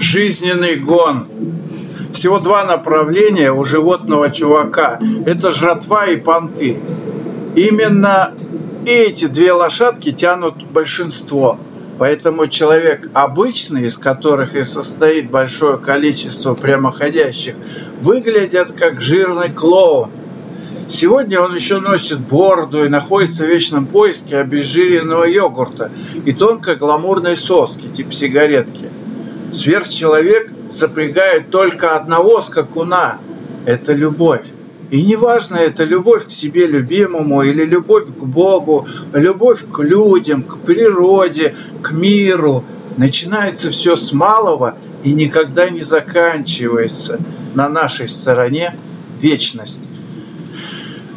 Жизненный гон. Всего два направления у животного чувака. Это жратва и понты. Именно эти две лошадки тянут большинство. Поэтому человек обычный, из которых и состоит большое количество прямоходящих, выглядят как жирный клоун. Сегодня он еще носит бороду и находится в вечном поиске обезжиренного йогурта и тонкой гламурной соски, типа сигаретки. Сверхчеловек запрягает только одного скакуна – это любовь. И неважно, это любовь к себе любимому или любовь к Богу, любовь к людям, к природе, к миру. Начинается все с малого и никогда не заканчивается. На нашей стороне вечность.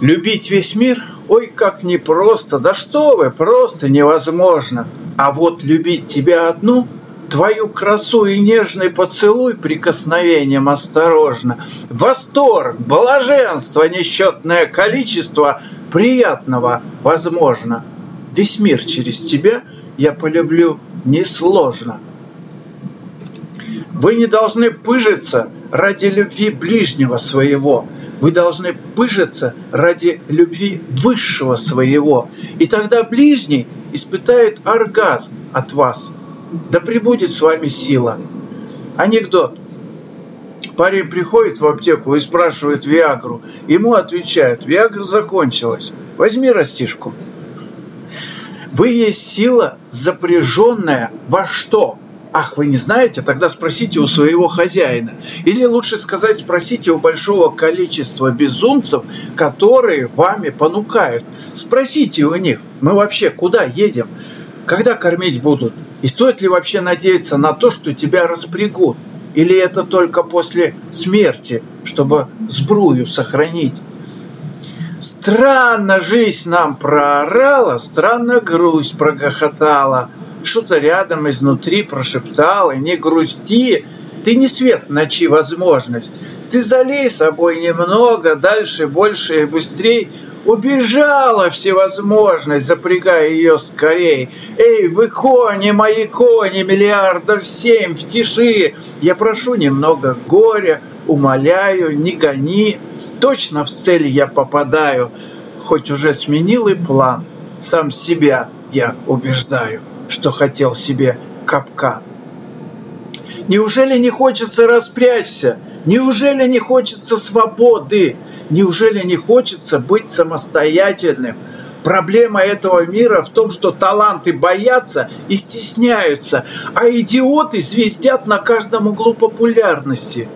Любить весь мир? Ой, как непросто. Да что вы, просто невозможно. А вот любить тебя одну – твою красу и нежный поцелуй прикосновением осторожно, восторг, блаженство, несчетное количество приятного возможно. Весь мир через тебя я полюблю несложно. Вы не должны пыжиться ради любви ближнего своего. Вы должны пыжиться ради любви высшего своего. И тогда ближний испытает оргазм от вас – да прибудет с вами сила. Анекдот. Парень приходит в аптеку и спрашивает Виагру. Ему отвечают, Виагра закончилась. Возьми растишку. Вы есть сила, запряженная во что? Ах, вы не знаете? Тогда спросите у своего хозяина. Или лучше сказать, спросите у большого количества безумцев, которые вами понукают. Спросите у них, мы вообще куда едем? Когда кормить будут? И стоит ли вообще надеяться на то, что тебя распрягут? Или это только после смерти, чтобы сбрую сохранить? Странно жизнь нам проорала, странно грусть прогохотала. Что-то рядом изнутри прошептала, не грусти, ты не свет ночи возможность. Ты залей собой немного, дальше, больше и быстрей. Убежала всевозможность, запрягая ее скорей. Эй, вы кони, мои кони, миллиардов семь, в тиши. Я прошу немного горя, умоляю, не гони. Точно в цель я попадаю, хоть уже сменил и план. Сам себя я убеждаю, что хотел себе капкан. Неужели не хочется распрячься? Неужели не хочется свободы? Неужели не хочется быть самостоятельным? Проблема этого мира в том, что таланты боятся и стесняются, а идиоты звездят на каждом углу популярности.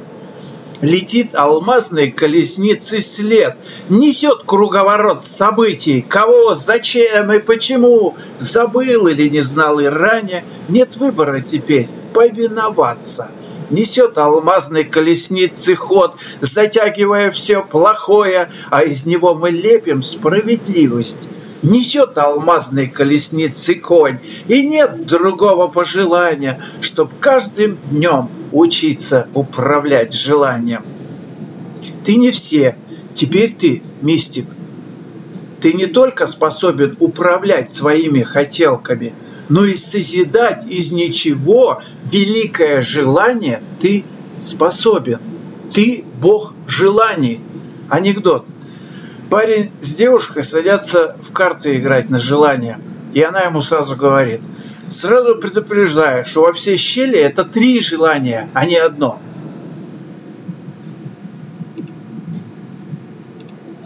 Летит алмазной колесницы след, несет круговорот событий, кого, зачем и почему, забыл или не знал и ранее, нет выбора теперь повиноваться. Несет алмазной колесницы ход, затягивая все плохое, а из него мы лепим справедливость. Несет алмазной колесницы конь, и нет другого пожелания, чтоб каждым днем учиться управлять желанием. Ты не все, теперь ты мистик. Ты не только способен управлять своими хотелками – но и созидать из ничего великое желание ты способен. Ты Бог желаний. Анекдот. Парень с девушкой садятся в карты играть на желание. И она ему сразу говорит, сразу предупреждаю, что во всей щели это три желания, а не одно –